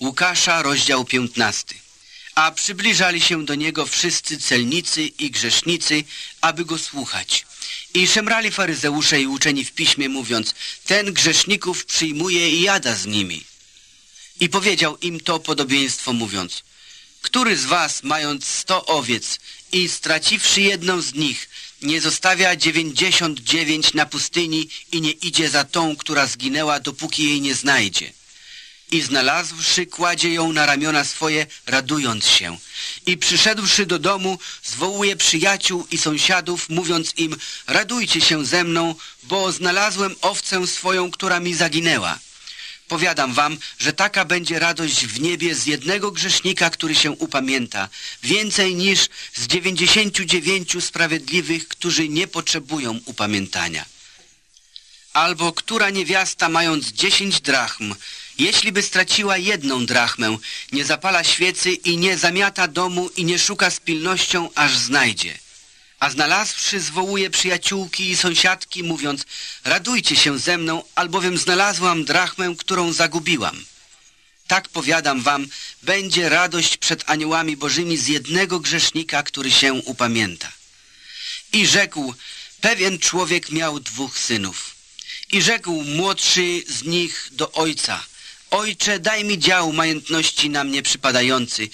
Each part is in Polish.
Łukasza, rozdział 15. A przybliżali się do niego wszyscy celnicy i grzesznicy, aby go słuchać. I szemrali faryzeusze i uczeni w piśmie, mówiąc, ten grzeszników przyjmuje i jada z nimi. I powiedział im to podobieństwo, mówiąc, który z was, mając sto owiec i straciwszy jedną z nich, nie zostawia dziewięćdziesiąt dziewięć na pustyni i nie idzie za tą, która zginęła, dopóki jej nie znajdzie? I znalazłszy kładzie ją na ramiona swoje, radując się. I przyszedłszy do domu, zwołuje przyjaciół i sąsiadów, mówiąc im, radujcie się ze mną, bo znalazłem owcę swoją, która mi zaginęła. Powiadam wam, że taka będzie radość w niebie z jednego grzesznika, który się upamięta, więcej niż z dziewięćdziesięciu dziewięciu sprawiedliwych, którzy nie potrzebują upamiętania. Albo która niewiasta, mając dziesięć drachm, jeśli by straciła jedną drachmę, nie zapala świecy i nie zamiata domu i nie szuka z pilnością, aż znajdzie. A znalazłszy zwołuje przyjaciółki i sąsiadki, mówiąc, radujcie się ze mną, albowiem znalazłam drachmę, którą zagubiłam. Tak powiadam wam, będzie radość przed aniołami bożymi z jednego grzesznika, który się upamięta. I rzekł, pewien człowiek miał dwóch synów. I rzekł młodszy z nich do ojca – Ojcze, daj mi dział majątności na mnie przypadający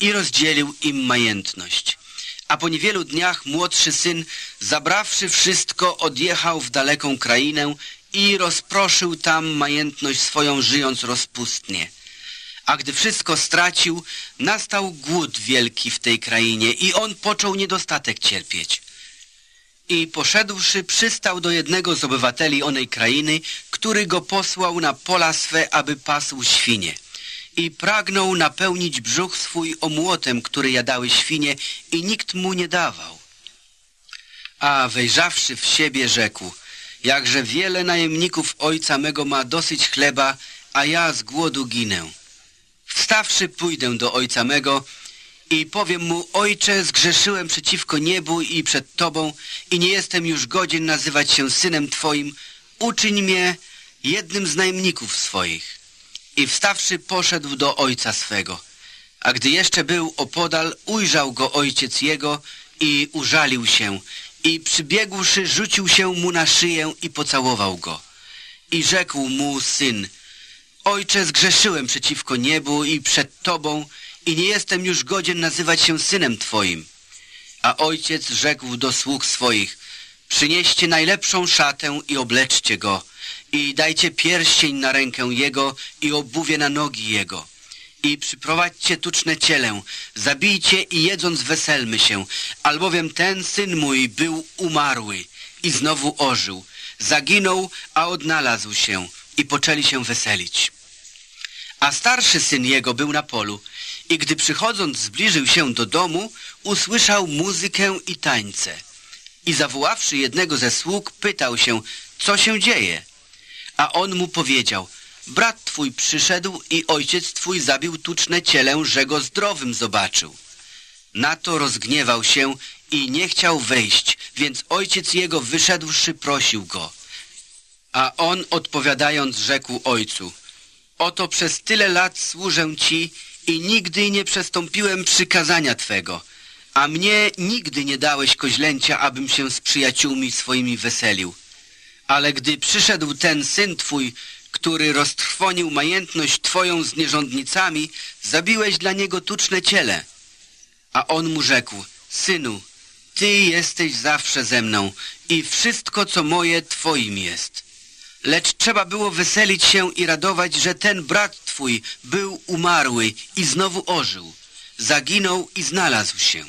i rozdzielił im majątność. A po niewielu dniach młodszy syn, zabrawszy wszystko, odjechał w daleką krainę i rozproszył tam majątność swoją, żyjąc rozpustnie. A gdy wszystko stracił, nastał głód wielki w tej krainie i on począł niedostatek cierpieć i poszedłszy przystał do jednego z obywateli onej krainy, który go posłał na pola swe, aby pasł świnie. I pragnął napełnić brzuch swój omłotem, który jadały świnie i nikt mu nie dawał. A wejrzawszy w siebie rzekł, jakże wiele najemników ojca mego ma dosyć chleba, a ja z głodu ginę. Wstawszy pójdę do ojca mego i powiem mu, ojcze, zgrzeszyłem przeciwko niebu i przed Tobą i nie jestem już godzien nazywać się synem Twoim, uczyń mnie jednym z najemników swoich. I wstawszy poszedł do ojca swego. A gdy jeszcze był opodal, ujrzał go ojciec jego i użalił się i przybiegłszy rzucił się mu na szyję i pocałował go. I rzekł mu syn, Ojcze, zgrzeszyłem przeciwko niebu i przed Tobą i nie jestem już godzien nazywać się synem Twoim. A ojciec rzekł do sług swoich, przynieście najlepszą szatę i obleczcie go i dajcie pierścień na rękę jego i obuwie na nogi jego. I przyprowadźcie tuczne cielę, zabijcie i jedząc weselmy się, albowiem ten syn mój był umarły i znowu ożył, zaginął, a odnalazł się i poczęli się weselić. A starszy syn jego był na polu i gdy przychodząc zbliżył się do domu, usłyszał muzykę i tańce. I zawoławszy jednego ze sług, pytał się, co się dzieje. A on mu powiedział, brat twój przyszedł i ojciec twój zabił tuczne cielę, że go zdrowym zobaczył. Na to rozgniewał się i nie chciał wejść, więc ojciec jego wyszedłszy prosił go. A on odpowiadając rzekł ojcu, oto przez tyle lat służę ci i nigdy nie przestąpiłem przykazania Twego, a mnie nigdy nie dałeś koźlęcia, abym się z przyjaciółmi swoimi weselił. Ale gdy przyszedł ten syn Twój, który roztrwonił majętność Twoją z nierządnicami, zabiłeś dla niego tuczne ciele. A on mu rzekł, synu, Ty jesteś zawsze ze mną i wszystko, co moje, Twoim jest. Lecz trzeba było weselić się i radować, że ten brat twój był umarły i znowu ożył. Zaginął i znalazł się.